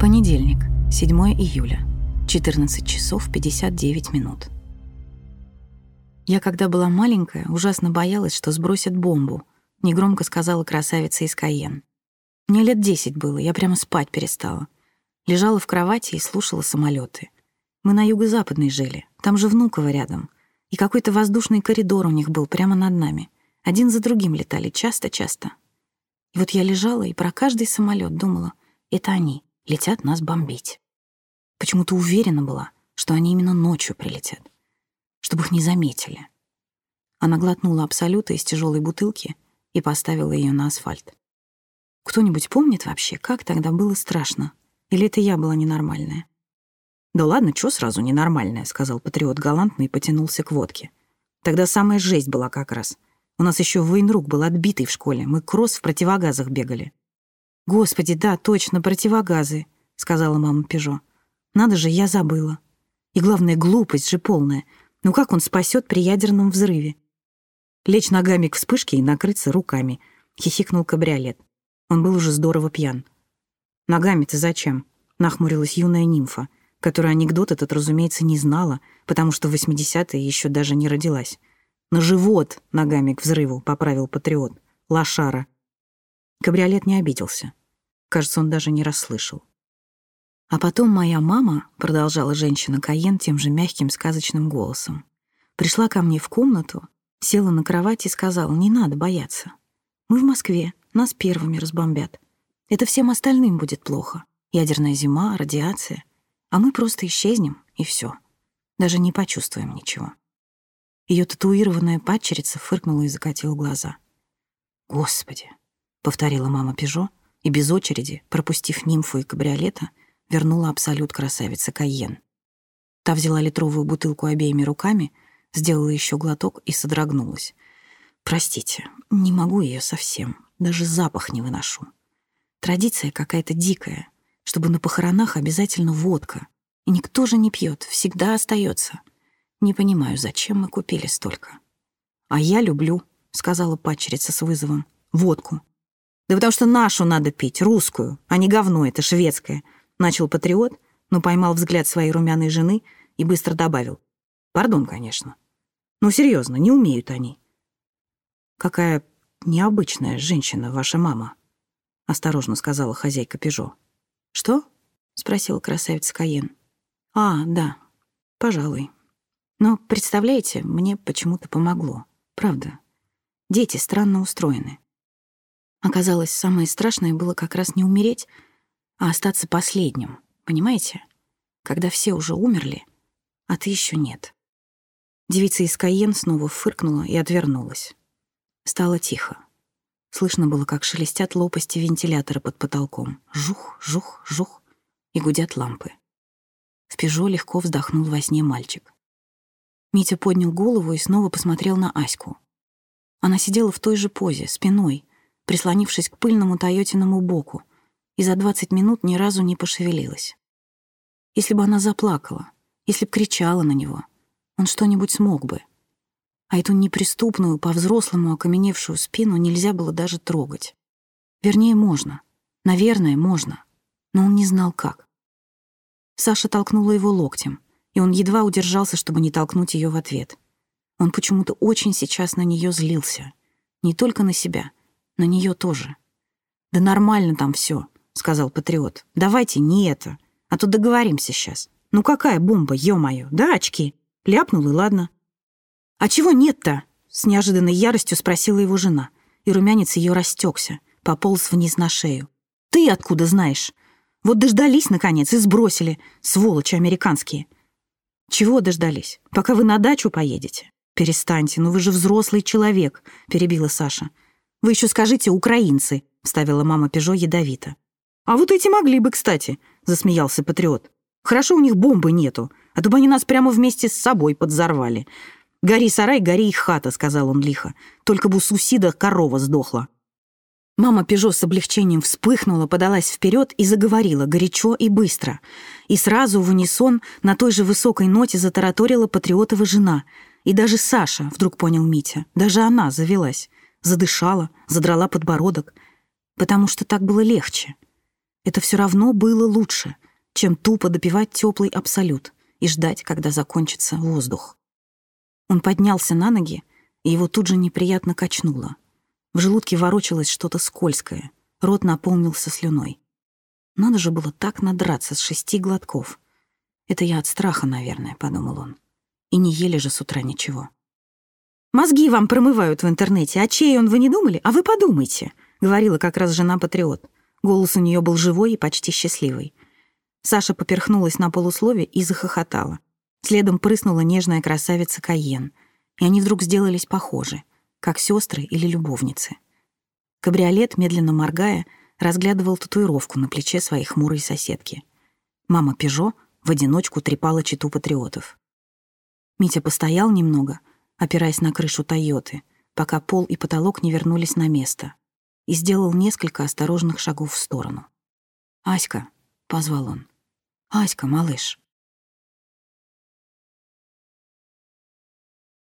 Понедельник, 7 июля, 14 часов 59 минут. Я, когда была маленькая, ужасно боялась, что сбросят бомбу, негромко сказала красавица из Каен. Мне лет десять было, я прямо спать перестала. Лежала в кровати и слушала самолеты. Мы на юго-западной жили, там же Внуково рядом. И какой-то воздушный коридор у них был прямо над нами. Один за другим летали, часто-часто. И вот я лежала и про каждый самолет думала, это они летят нас бомбить. Почему-то уверена была, что они именно ночью прилетят, чтобы их не заметили. Она глотнула абсолюта из тяжелой бутылки и поставила ее на асфальт. Кто-нибудь помнит вообще, как тогда было страшно? Или это я была ненормальная? «Да ладно, чё сразу ненормальная?» — сказал патриот галантно и потянулся к водке. «Тогда самая жесть была как раз. У нас еще военрук был отбитый в школе. Мы кросс в противогазах бегали. «Господи, да, точно, противогазы», — сказала мама Пежо. «Надо же, я забыла. И главное, глупость же полная. Ну как он спасет при ядерном взрыве?» «Лечь ногами к вспышке и накрыться руками», — хихикнул кабриолет. Он был уже здорово пьян. «Ногами-то зачем?» — нахмурилась юная нимфа, которая анекдот этот, разумеется, не знала, потому что в 80-е еще даже не родилась. «На живот ногами к взрыву», — поправил патриот. «Лошара». Кабриолет не обиделся. Кажется, он даже не расслышал. А потом моя мама, продолжала женщина Каен тем же мягким сказочным голосом, пришла ко мне в комнату, села на кровать и сказала, не надо бояться. Мы в Москве, нас первыми разбомбят. Это всем остальным будет плохо. Ядерная зима, радиация. А мы просто исчезнем, и все. Даже не почувствуем ничего. Ее татуированная падчерица фыркнула и закатила глаза. «Господи!» — повторила мама Пежо, и без очереди, пропустив нимфу и кабриолета, вернула абсолют красавицы Кайен. Та взяла литровую бутылку обеими руками, сделала еще глоток и содрогнулась. «Простите, не могу ее совсем, даже запах не выношу. Традиция какая-то дикая, чтобы на похоронах обязательно водка. И никто же не пьет, всегда остается. Не понимаю, зачем мы купили столько». «А я люблю», — сказала падчерица с вызовом, — «водку. Да потому что нашу надо пить, русскую, а не говно это шведское. Начал патриот, но поймал взгляд своей румяной жены и быстро добавил. Пардон, конечно. Ну, серьезно, не умеют они. Какая необычная женщина ваша мама, осторожно сказала хозяйка Пежо. Что? спросила красавица Каен. А, да, пожалуй. Но, представляете, мне почему-то помогло. Правда. Дети странно устроены. Оказалось, самое страшное было как раз не умереть, а остаться последним, понимаете? Когда все уже умерли, а ты еще нет. Девица из Каен снова фыркнула и отвернулась. Стало тихо. Слышно было, как шелестят лопасти вентилятора под потолком. Жух, жух, жух. И гудят лампы. В «Пежо» легко вздохнул во сне мальчик. Митя поднял голову и снова посмотрел на Аську. Она сидела в той же позе, спиной, прислонившись к пыльному Тойотиному боку, и за 20 минут ни разу не пошевелилась. Если бы она заплакала, если б кричала на него, он что-нибудь смог бы. А эту неприступную, по-взрослому окаменевшую спину нельзя было даже трогать. Вернее, можно. Наверное, можно. Но он не знал, как. Саша толкнула его локтем, и он едва удержался, чтобы не толкнуть ее в ответ. Он почему-то очень сейчас на нее злился. Не только на себя, на нее тоже. «Да нормально там все, сказал патриот. «Давайте не это, а то договоримся сейчас. Ну какая бомба, ё-моё, да, очки?» Ляпнул, и ладно. «А чего нет-то?» — с неожиданной яростью спросила его жена, и румянец ее растекся, пополз вниз на шею. «Ты откуда знаешь? Вот дождались, наконец, и сбросили, сволочи американские». «Чего дождались? Пока вы на дачу поедете?» «Перестаньте, ну вы же взрослый человек», — перебила Саша. Вы еще скажите «украинцы», — вставила мама Пежо ядовито. «А вот эти могли бы, кстати», — засмеялся патриот. «Хорошо у них бомбы нету, а то бы они нас прямо вместе с собой подзорвали. Гори сарай, гори их хата», — сказал он лихо. «Только бы у сусида корова сдохла». Мама Пежо с облегчением вспыхнула, подалась вперед и заговорила горячо и быстро. И сразу в унисон на той же высокой ноте затараторила патриотова жена. И даже Саша, вдруг понял Митя, даже она завелась задышала, задрала подбородок, потому что так было легче. Это все равно было лучше, чем тупо допивать теплый абсолют и ждать, когда закончится воздух. Он поднялся на ноги, и его тут же неприятно качнуло. В желудке ворочалось что-то скользкое, рот наполнился слюной. Надо же было так надраться с шести глотков. Это я от страха, наверное, подумал он. И не ели же с утра ничего. «Мозги вам промывают в интернете, а чей он, вы не думали? А вы подумайте», — говорила как раз жена-патриот. Голос у нее был живой и почти счастливый. Саша поперхнулась на полуслове и захохотала. Следом прыснула нежная красавица Каен, и они вдруг сделались похожи, как сестры или любовницы. Кабриолет, медленно моргая, разглядывал татуировку на плече своей хмурой соседки. Мама Пежо в одиночку трепала читу патриотов. Митя постоял немного, опираясь на крышу Тойоты, пока пол и потолок не вернулись на место, и сделал несколько осторожных шагов в сторону. «Аська», — позвал он, — «Аська, малыш».